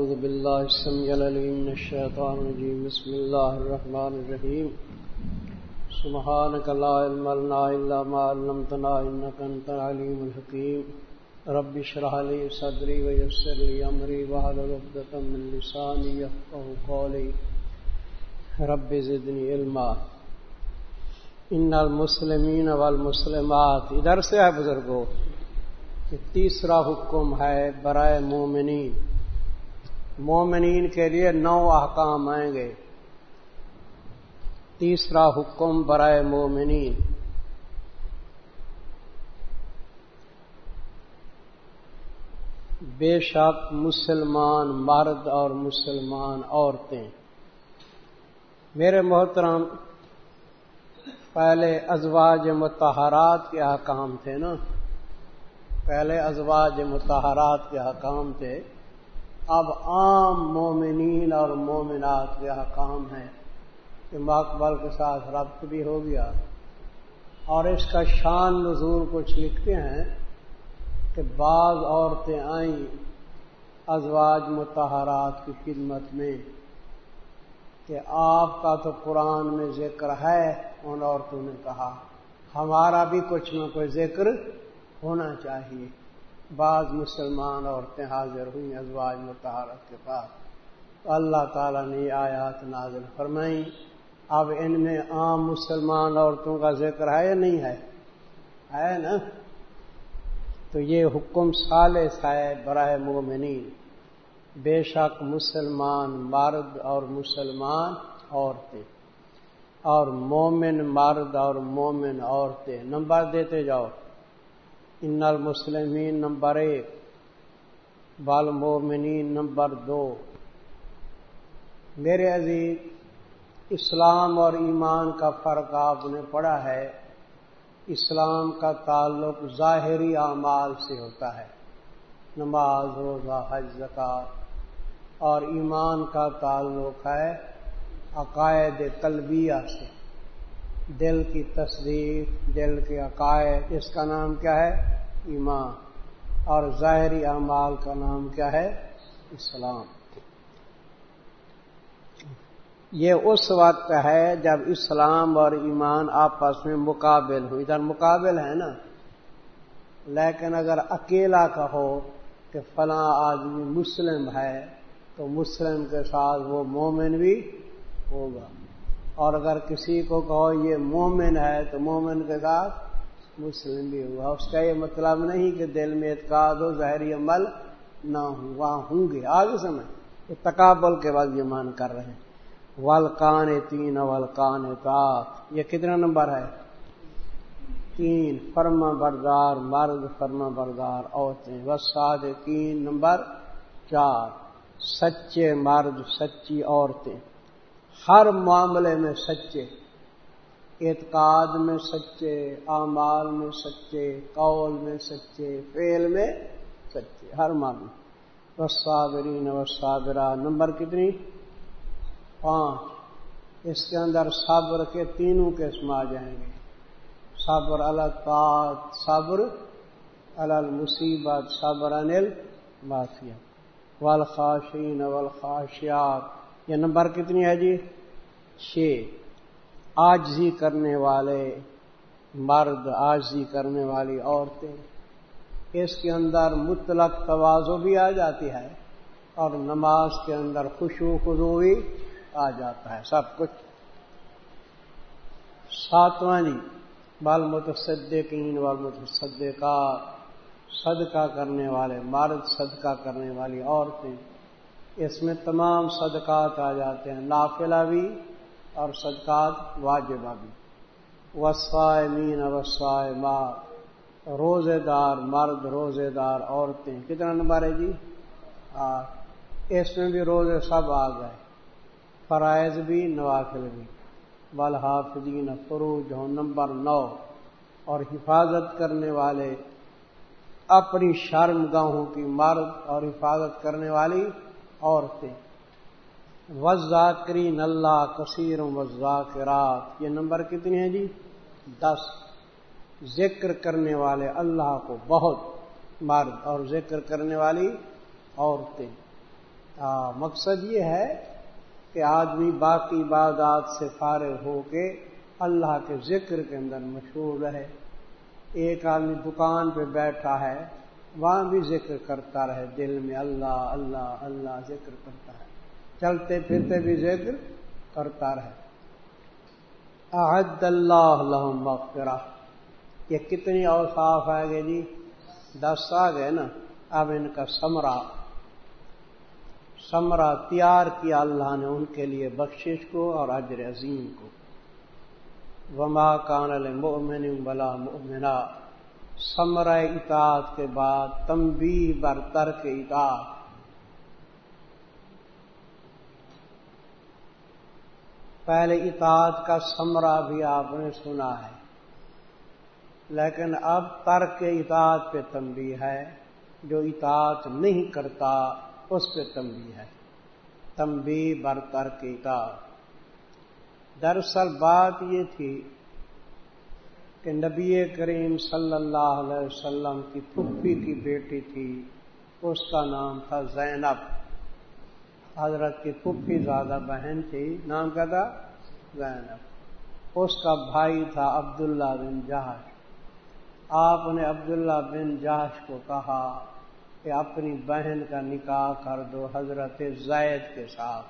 أعوذ بالله السميع العليم من الشيطان الرجيم. بسم الله الرحمن الرحيم. سبحانك لا علم لنا إلا ما علمتنا إنك أنت العليم الحكيم. رب اشرح لي صدري ويسر لي أمري واحلل عقدة من لساني يفقهوا قولي. رب زدني علما. ان المسلمین والمسلمات، ادھر سے ہے بزرگوں کہ تیسرا حکم ہے برائے مومنین. مومنین کے لیے نو احکام آئیں گے۔ تیسرا حکم برائے مومنین۔ بے شک مسلمان مرد اور مسلمان عورتیں۔ میرے محترم، پہلے ازواج متحرات کے حکام تھے نا۔ پہلے ازواج متحرات کے حکام تھے۔ اب عام مومنین اور مومنات کے حکام ہیں۔ کہ مقبل کے ساتھ ربط بھی ہو گیا۔ اور اس کا شان نظور کچھ لکھتے ہیں کہ بعض عورتیں آئیں ازواج متحرات کی خدمت میں کہ آپ کا تو قرآن میں ذکر ہے، ان عورتوں نے کہا، ہمارا بھی کچھ نہ کوئی ذکر ہونا چاہیے۔ بعض مسلمان عورتیں حاضر ہوئی ازواج متحرت کے پاس۔ تو اللہ تعالیٰ نے آیات نازل فرمائی اب ان میں عام مسلمان عورتوں کا ذکر ہے یا نہیں ہے؟ ہے نا؟ تو یہ حکم سالس ہے برائے مومنین۔ بے شک مسلمان مرد اور مسلمان عورتیں۔ اور مومن مرد اور مومن عورتیں۔ نمبر دیتے جاؤ۔ ان المسلمین نمبر ایک بالمومنین نمبر دو۔ میرے عزیز، اسلام اور ایمان کا فرق آپ نے پڑھا ہے۔ اسلام کا تعلق ظاہری اعمال سے ہوتا ہے۔ نماز، روزہ، حج زکات اور ایمان کا تعلق ہے عقائد طلبیہ سے۔ دل کی تصدیق، دل کے عقائد، اس کا نام کیا ہے؟ ایمان۔ اور ظاہری اعمال کا نام کیا ہے؟ اسلام۔ یہ اس وقت ہے جب اسلام اور ایمان آپس میں مقابل ہو۔ ادھر مقابل ہے نا۔ لیکن اگر اکیلا کہو کہ فلاں آدمی مسلم ہے تو مسلم کے ساتھ وہ مومن بھی ہوگا۔ اور اگر کسی کو کہو یہ مومن ہے تو مومن کے ساتھ مسلم بھی ہوگا اس کا یہ مطلب نہیں کہ دل میں اعتقاد ہو ظاہری عمل نہ ہوں وہاں ہوں گے۔ آگے سمجھ۔ یہ تقابل کے بعد یہ مان کر رہے ہیں۔ ولکان تین ولکان تاک یہ کتنا نمبر ہے؟ تین۔ فرما بردار، مرد فرما بردار، عورتیں۔ وساد تین نمبر چار۔ سچے مرد، سچی عورتیں۔ ہر معاملے میں سچے، اعتقاد میں سچے، اعمال میں سچے، قول میں سچے فیل میں سچے، ہر معاملے۔ وسابرین وسابرا نمبر کتنی؟ پانچ۔ اس کے اندر صبر کے تینوں قسم آ جائیں گے۔ صبر الطاط صبر المصیبت، صبر انل معافیہ والخاشین والخاشیات یہ نمبر کتنی ہے جی؟ چھ۔ آجزی کرنے والے، مرد آجزی کرنے والی عورتیں، اس کے اندر مطلق توازو بھی آ جاتی ہے اور نماز کے اندر خوشو خزو بھی آ جاتا ہے، سب کچھ۔ ساتواں جی بال متصدقین بال متصدقات صدقہ کرنے والے، مرد صدقہ کرنے والی عورتیں۔ اس میں تمام صدقات آ جاتے ہیں، نافلہ بھی اور صدقات واجبہ بھی۔ وسائے مین وسائے ماں روزے دار مرد روزے دار عورتیں۔ کتنا نمبر ہے جی؟ اس میں بھی روزے سب آ گئے۔ فرائض بھی، نوافل بھی۔ بالحافظین فروج ہو نمبر نو۔ اور حفاظت کرنے والے، اپنی شرم گاہوں کی مرد اور حفاظت کرنے والی عورتیں۔ وزاکرین اللہ کثیر وزاکرات یہ نمبر کتنے ہیں جی؟ دس۔ ذکر کرنے والے اللہ کو بہت مرد اور ذکر کرنے والی عورتیں۔ مقصد یہ ہے کہ آدمی باقی عبادات سے فارغ ہو کے اللہ کے ذکر کے اندر مشہور رہے۔ ایک آدمی دکان پہ بیٹھا ہے وہاں بھی ذکر کرتا رہے، دل میں اللہ اللہ اللہ ذکر کرتا ہے چلتے پھرتے بھی ذکر کرتا رہے۔ عہد اللہ مغفرہ۔ یہ کتنی اوصاف آئے گے جی؟ دس آ گئے نا۔ اب ان کا سمرا سمرا تیار کیا اللہ نے ان کے لیے بخشش کو اور اجر عظیم کو۔ وما کان المؤمن بلا مؤمنا۔ سمرا اطاعت کے بعد تمبی برتر کے اطاعت۔ پہلے اطاعت کا سمرا بھی آپ نے سنا ہے، لیکن اب ترک اطاعت پہ تمبی ہے۔ جو اطاعت نہیں کرتا، اس پہ تمبی ہے۔ تمبی بر ترک اطاعت۔ دراصل بات یہ تھی کہ نبی کریم صلی اللہ علیہ وسلم کی پھپھی کی بیٹی تھی، اس کا نام تھا زینب۔ حضرت کی پھپھی زیادہ بہن تھی، نام کیا تھا؟ زینب۔ اس کا بھائی تھا عبداللہ بن جہاز آپ نے عبداللہ بن جہاز کو کہا کہ اپنی بہن کا نکاح کر دو حضرت زید کے ساتھ۔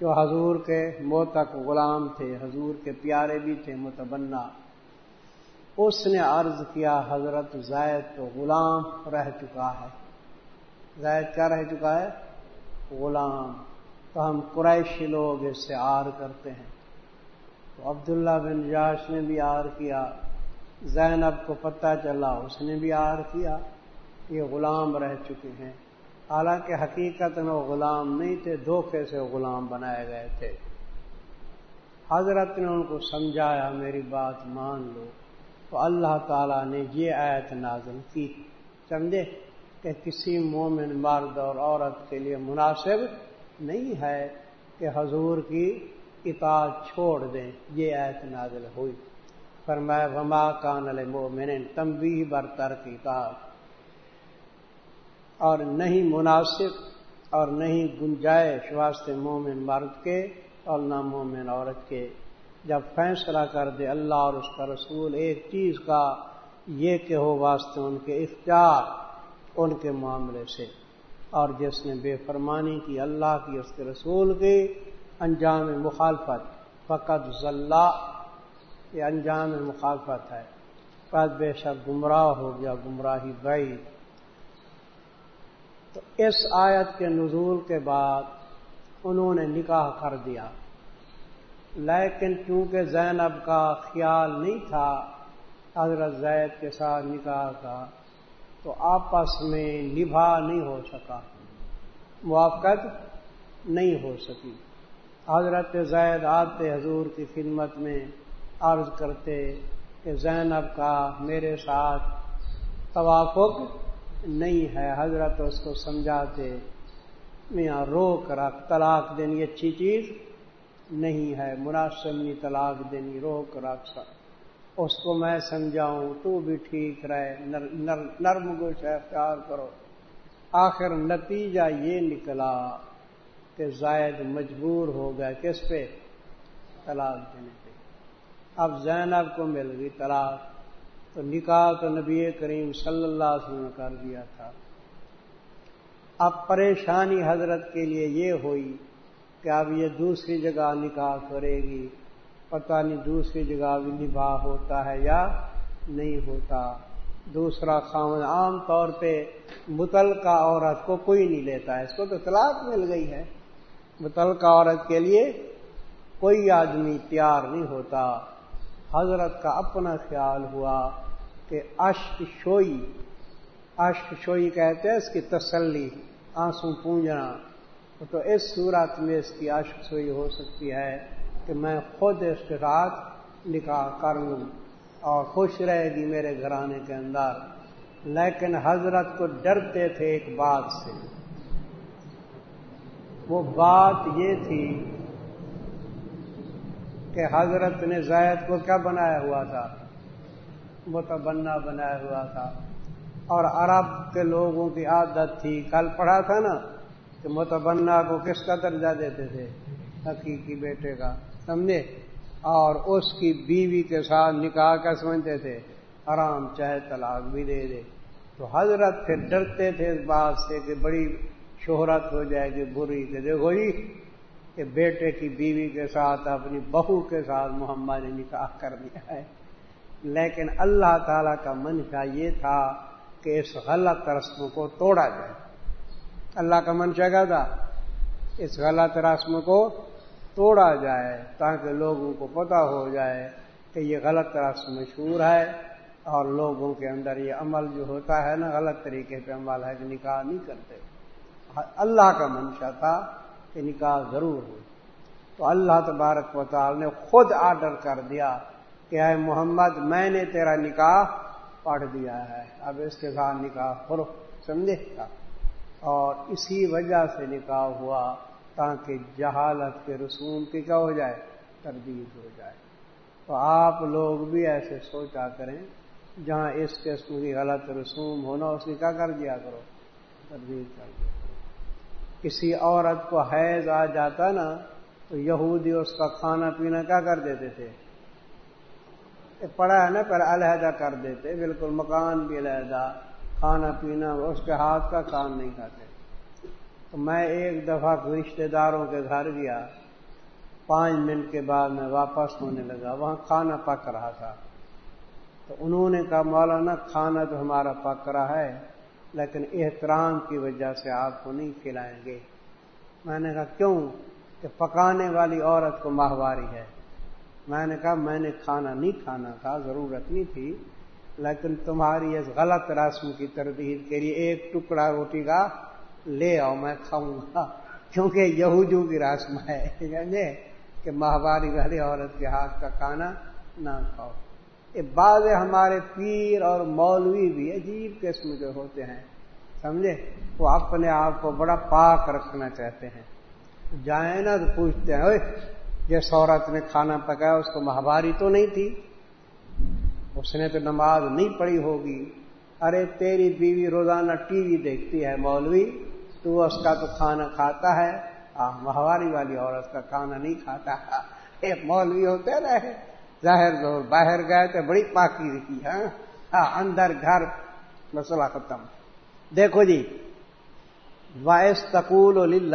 جو حضور کے موتک غلام تھے، حضور کے پیارے بھی تھے متبنا اس نے عرض کیا، حضرت زید تو غلام رہ چکا ہے۔ زید کیا رہ چکا ہے؟ غلام۔ تو ہم قریشی لوگ اس سے آر کرتے ہیں۔ تو عبداللہ بن جاش نے بھی آر کیا۔ زینب کو پتہ چلا، اس نے بھی آر کیا۔ یہ غلام رہ چکے ہیں۔ حالانکہ حقیقت میں وہ غلام نہیں تھے، دھوکے سے غلام بنائے گئے تھے۔ حضرت نے ان کو سمجھایا، میری بات مان لو۔ تو اللہ تعالیٰ نے یہ آیت نازل کی۔ سمجھے کہ کسی مومن مرد اور عورت کے لیے مناسب نہیں ہے کہ حضور کی اطاعت چھوڑ دیں۔ یہ آیت نازل ہوئی۔ پر میں وما کان المومن تمبی برتر کی اطاعت اور نہیں مناسب اور نہیں گنجائش واسطے مومن مرد کے اور نہ مومن عورت کے۔ جب فیصلہ کر دے اللہ اور اس کا رسول، ایک چیز کا یہ کہ ہو واسطے ان کے اختیار، ان کے معاملے سے۔ اور جس نے بے فرمانی کی اللہ کی، اس کے رسول کی انجام مخالفت، فقط ذلہ، یہ انجام مخالفت ہے۔ پد بے شک گمراہ ہو گیا، گمراہی بھائی۔ تو اس آیت کے نزول کے بعد انہوں نے نکاح کر دیا۔ لیکن چونکہ زینب کا خیال نہیں تھا، حضرت زید کے ساتھ نکاح کا، تو آپس میں نبھا نہیں ہو سکا۔ موافقت نہیں ہو سکی۔ حضرت زید آتے حضور کی خدمت میں عرض کرتے کہ زینب کا میرے ساتھ توافق نہیں ہے۔ حضرت اس کو سمجھاتے، میاں روک رکھ، طلاق دینی اچھی چیز۔ نہیں ہے مناسب طلاق دینی، روک رکھ اس کو میں سمجھاؤں، تو بھی ٹھیک رہے۔ نرم گوش اختیار کرو۔ آخر نتیجہ یہ نکلا کہ زائد مجبور ہو گیا۔ کس پہ؟ طلاق دینے پہ۔ اب زینب کو مل گئی طلاق۔ تو نکاح تو نبی کریم صلی اللہ علیہ وسلم نے کر دیا تھا۔ اب پریشانی حضرت کے لیے یہ ہوئی کہ اب یہ دوسری جگہ نکاح کرے گی؟ پتہ نہیں دوسری جگہ بھی نباہ ہوتا ہے یا نہیں ہوتا۔ دوسرا خامن عام طور پہ متعلقہ عورت کو کوئی نہیں لیتا ہے۔ اس کو تو طلاق مل گئی ہے۔ متعلقہ عورت کے لیے کوئی آدمی تیار نہیں ہوتا۔ حضرت کا اپنا خیال ہوا کہ اشک شوئی اشک شوئی کہتے ہیں اس کی تسلی، آنسو پونجنا۔ تو اس صورت میں اس کی اشک سوئی ہو سکتی ہے کہ میں خود اس کے ساتھ نکاح کر لوں اور خوش رہے گی میرے گھرانے کے اندر۔ لیکن حضرت کو ڈرتے تھے ایک بات سے۔ وہ بات یہ تھی کہ حضرت نے زید کو کیا بنایا ہوا تھا؟ متبنا بنایا ہوا تھا۔ اور عرب کے لوگوں کی عادت تھی۔ کل پڑھا تھا نا؟ کہ متبنا کو کس کا درجہ دیتے تھے؟ حقیقی بیٹے کا، سمجھے؟ اور اس کی بیوی کے ساتھ نکاح کا سمجھتے تھے؟ آرام چاہے طلاق بھی دے دے۔ تو حضرت پھر ڈرتے تھے اس بات سے کہ بڑی شہرت ہو جائے گی بری۔ کہ دیکھو جی کہ بیٹے کی بیوی کے ساتھ، اپنی بہو کے ساتھ محمد نے نکاح کر دیا ہے۔ لیکن اللہ تعالی کا منشا یہ تھا کہ اس غلط رسم کو توڑا جائے۔ اللہ کا منشا کیا تھا اس غلط رسم کو توڑا جائے تاکہ لوگوں کو پتہ ہو جائے کہ یہ غلط رسم مشہور ہے اور لوگوں کے اندر یہ عمل جو ہوتا ہے نا، غلط طریقے پہ عمل ہے کہ نکاح نہیں کرتے۔ اللہ کا منشا تھا کہ نکاح ضرور ہو۔ تو اللہ تبارک و تعالی نے خود آرڈر کر دیا کہ اے محمد، میں نے تیرا نکاح پڑھ دیا ہے۔ اب اس کے ساتھ نکاح فرخ سمجھے؟ گا اور اسی وجہ سے نکاح ہوا تاکہ جہالت کے رسوم کی کیا ہو جائے؟ تردید ہو جائے۔ تو آپ لوگ بھی ایسے سوچا کریں، جہاں اس قسم کی غلط رسوم ہونا، اس کی کیا کر دیا کرو؟ تردید کر دیا کرو۔ کسی عورت کو حیض آ جاتا نا، تو یہودی اس کا کھانا پینا کیا کر دیتے تھے؟ پڑا ہے نا پہلے علیحدہ کر دیتے، بالکل مکان بھی علیحدہ۔ کھانا پینا، اس کے ہاتھ کا کام نہیں کھاتے۔ تو میں ایک دفعہ رشتے داروں کے گھر گیا۔ پانچ منٹ کے بعد میں واپس ہونے لگا، وہاں کھانا پک رہا تھا۔ تو انہوں نے کہا، مولانا، کھانا تو ہمارا پک رہا ہے، لیکن احترام کی وجہ سے آپ کو نہیں کھلائیں گے۔ میں نے کہا، کیوں؟ کہ پکانے والی عورت کو ماہواری ہے۔ میں نے کہا، میں نے کھانا نہیں کھانا تھا، ضرورت نہیں تھی۔ لیکن تمہاری اس غلط رسم کی تردید کے لیے ایک ٹکڑا روٹی کا لے آؤ، میں کھاؤں گا، کیونکہ یہودیوں کی رسم ہے۔ یعنی کہ ماہواری والی عورت کے ہاتھ کا کھانا نہ کھاؤ۔ یہ بعض ہمارے پیر اور مولوی بھی عجیب قسم کے ہوتے ہیں، سمجھے؟ وہ اپنے آپ کو بڑا پاک رکھنا چاہتے ہیں۔ جائیں نا تو پوچھتے ہیں جس عورت نے کھانا پکایا، اس کو مہاباری تو نہیں تھی؟ اس نے تو نماز نہیں پڑھی ہوگی۔ ارے تیری بیوی روزانہ ٹی وی دیکھتی ہے، مولوی، تو اس کا تو کھانا کھاتا ہے۔ مہواری والی عورت کا کھانا نہیں کھاتا۔ ایک مولوی، ہوتے رہے۔ ظاہر زور، باہر گئے تو بڑی پاکی رکھی ہے۔ ہاں اندر گھر، مسئلہ ختم۔ دیکھو جی وائس تقول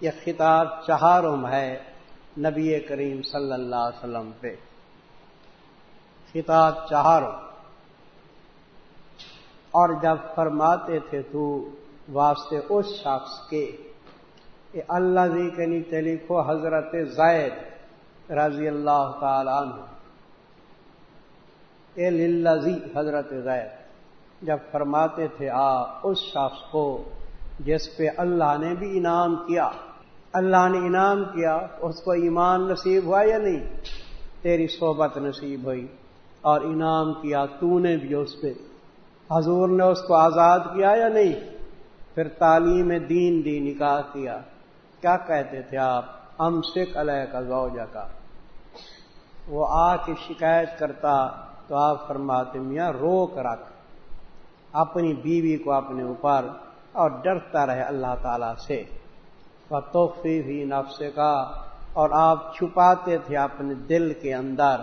یہ خطاب چہارم ہے نبی کریم صلی اللہ علیہ وسلم پہ۔ خطاب چہاروں اور جب فرماتے تھے تو واسطے اس شخص کے اللہ جی کے نیچے لکھو حضرت زید رضی اللہ تعالی عنہ۔ اے للذی حضرت زید، جب فرماتے تھے آ اس شخص کو جس پہ اللہ نے بھی انعام کیا، اللہ نے انعام کیا، اس کو ایمان نصیب ہوا یا نہیں؟ تیری صحبت نصیب ہوئی۔ اور انعام کیا، تو نے بھی اس پہ۔ حضور نے اس کو آزاد کیا یا نہیں؟ پھر تعلیم دین دی، نکاح کیا۔ کیا کہتے تھے آپ؟ ام سکھ علیہ کا زوجہ کا وہ آ کے شکایت کرتا تو آپ فرماتے، میاں روک رکھ۔ اپنی بیوی کو اپنے اوپر اور ڈرتا رہے اللہ تعالی سے۔ توفی بھی نفس کا اور آپ چھپاتے تھے اپنے دل کے اندر۔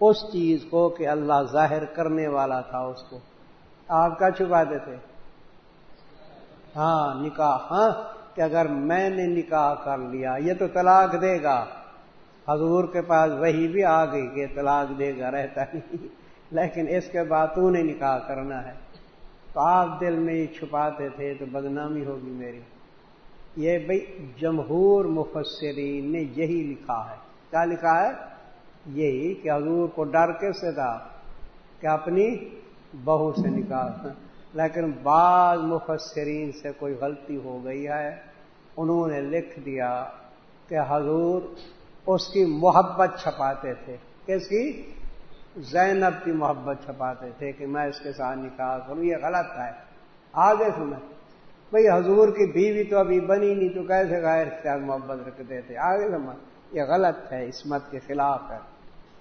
اس چیز کو کہ اللہ ظاہر کرنے والا تھا اس کو۔ آپ کا چھپاتے تھے ہاں نکاح۔ ہاں کہ اگر میں نے نکاح کر لیا، یہ تو طلاق دے گا۔ حضور کے پاس وہی بھی آ گئی کہ طلاق دے گا، رہتا نہیں۔ لیکن اس کے بعد تو نے نکاح کرنا ہے۔ تو آپ دل میں ہی چھپاتے تھے، تو بدنامی ہوگی میری۔ یہ بھائی جمہور مفسرین نے یہی لکھا ہے۔ کیا لکھا ہے؟ یہی کہ حضور کو ڈر کیسے تھا کہ اپنی بہو سے نکال لیکن بعض مفسرین سے کوئی غلطی ہو گئی ہے۔ انہوں نے لکھ دیا کہ حضور اس کی محبت چھپاتے تھے۔ کس کی؟ زینب کی محبت چھپاتے تھے کہ میں اس کے ساتھ نکال کروں یہ غلط ہے۔ آگے سنیں۔ بھئی حضور کی بیوی تو ابھی بنی نہیں تو کیسے غیر اختیار محبت رکھتے تھے؟ آگے سمجھ یہ غلط ہے۔ اسمت کے خلاف ہے۔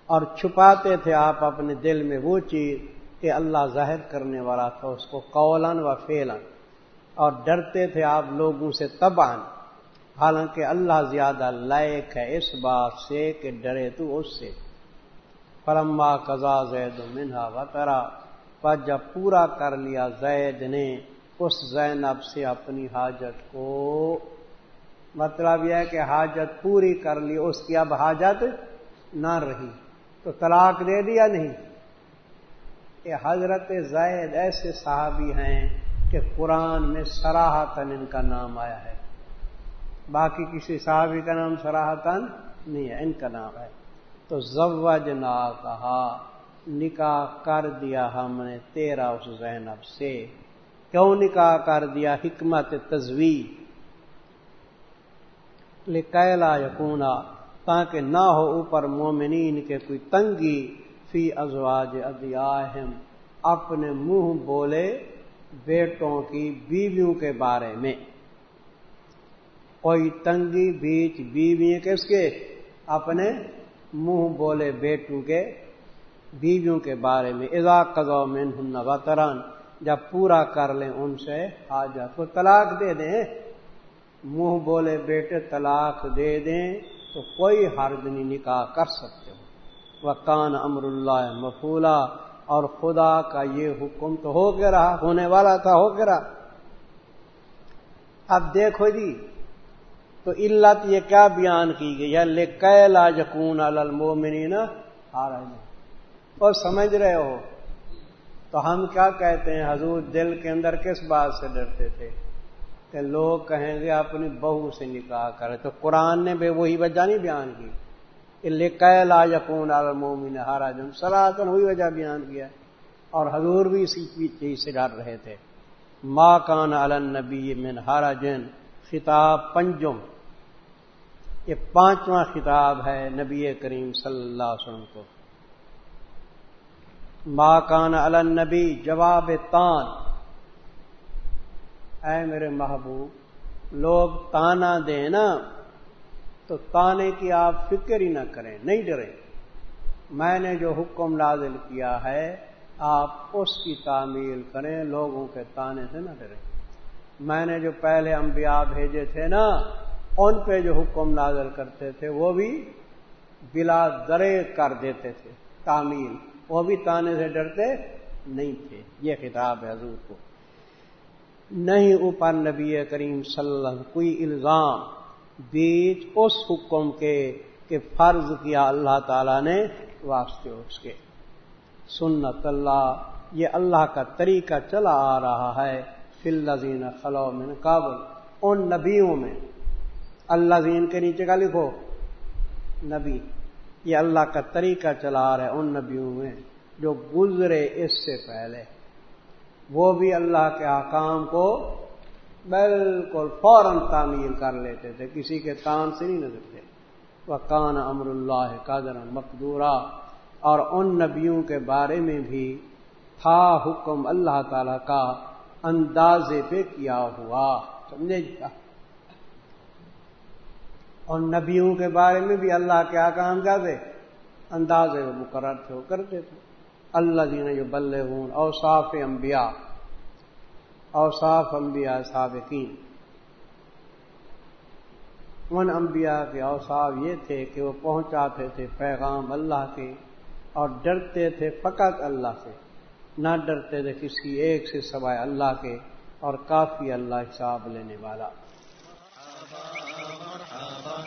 اور چھپاتے تھے آپ اپنے دل میں وہ چیز کہ اللہ ظاہر کرنے والا تھا اس کو قولن و فیلن اور ڈرتے تھے آپ لوگوں سے تبان حالانکہ اللہ زیادہ لائق ہے اس بات سے کہ ڈرے تو اس سے۔ پرما قزا زید منہا وطرا پر جب پورا کر لیا زید نے، اس زینب سے اپنی حاجت کو۔ مطلب یہ ہے کہ حاجت پوری کر لی، اس کی اب حاجت نہ رہی۔ تو طلاق دے دیا نہیں۔ کہ حضرت زید ایسے صحابی ہیں کہ قرآن میں سراہتن ان کا نام آیا ہے۔ باقی کسی صحابی کا نام سراہتن نہیں ہے، ان کا نام ہے۔ تو زوج نہ کہا نکاح کر دیا ہم نے تیرا اس زینب سے۔ کیوں نکاح کر دیا؟ حکمت تجویز لکیلا یقونا تاکہ نہ ہو اوپر مومنین کے کوئی تنگی فی ازواج ادیاہم۔ اپنے منہ بولے بیٹوں کی بیویوں کے بارے میں۔ کوئی تنگی بیچ بیوی کس کے، اپنے منہ بولے بیٹوں کے بیویوں کے بارے میں۔ اضا قزو میں وطران جب پورا کر لیں ان سے حاجت کو طلاق دے دیں۔ منہ بولے بیٹے طلاق دے دیں۔ تو کوئی حرد نہیں نکاح کر سکتے ہو۔ وہ کان امر اللہ مفولا اور خدا کا یہ حکم تو ہو کے رہا، ہونے والا تھا، ہو کے رہا۔ اب دیکھو جی تو علت یہ کیا بیان کی گئی ہے؟ لے کیلا جکون المومنی نا آ رہے اور سمجھ رہے ہو؟ تو ہم کیا کہتے ہیں؟ حضور دل کے اندر کس بات سے ڈرتے تھے؟ کہ لوگ کہیں گے اپنی بہو سے نکاح کرے تو قرآن نے بے وہی وجہ نہیں بیان کی۔ لا یقون المومن ہارا جن سلاتن وہی وجہ بیان کیا۔ اور حضور بھی اسی چیز سے ڈر رہے تھے۔ ماں کان النبی من ہارا جن خطاب پنجم۔ یہ پانچواں خطاب ہے نبی کریم صلی اللہ علیہ وسلم کو۔ ماں کان النبی جواب تان۔ اے میرے محبوب، لوگ تانا دیں نا، تو تانے کی آپ فکر ہی نہ کریں، نہیں ڈریں۔ میں نے جو حکم نازل کیا ہے، آپ اس کی تعمیل کریں، لوگوں کے تانے سے نہ ڈریں۔ میں نے جو پہلے انبیاء بھیجے تھے نا، ان پہ جو حکم نازل کرتے تھے، وہ بھی بلا درے کر دیتے تھے، تعمیل۔ وہ بھی تانے سے ڈرتے نہیں تھے۔ یہ خطاب ہے حضور کو۔ نہیں اوپر نبی کریم صلی اللہ علیہ کوئی الزام بیچ اس حکم کے کہ فرض کیا اللہ تعالی نے واسطے اس کے۔ سنت اللہ، یہ اللہ کا طریقہ چلا آ رہا ہے۔ فلزین خلو من قابل ان نبیوں میں۔ اللہ زین کے نیچے کا لکھو۔ نبی، یہ اللہ کا طریقہ چلا آ رہا ہے ان نبیوں میں جو گزرے اس سے پہلے۔ وہ بھی اللہ کے آکام کو بالکل فوراً تعمیر کر لیتے تھے، کسی کے کان سے نہیں نظر تھے۔ وہ کان امر اللہ قادر مقدورہ اور ان نبیوں کے بارے میں بھی تھا حکم اللہ تعالی کا اندازے پہ کیا ہوا۔ سمجھے؟ جی اور نبیوں کے بارے میں بھی اللہ کے آکام کیا تھے؟ اندازے مقرر تھے، وہ کرتے تھے۔ اللہ دین جو بلے ہوں اوصاف انبیاء اوصاف انبیاء سابقین۔ ان انبیاء کے اوصاف یہ تھے کہ وہ پہنچاتے تھے پیغام اللہ کے اور ڈرتے تھے فقط اللہ سے۔ نہ ڈرتے تھے کسی ایک سے سوائے اللہ کے اور کافی اللہ حساب لینے والا۔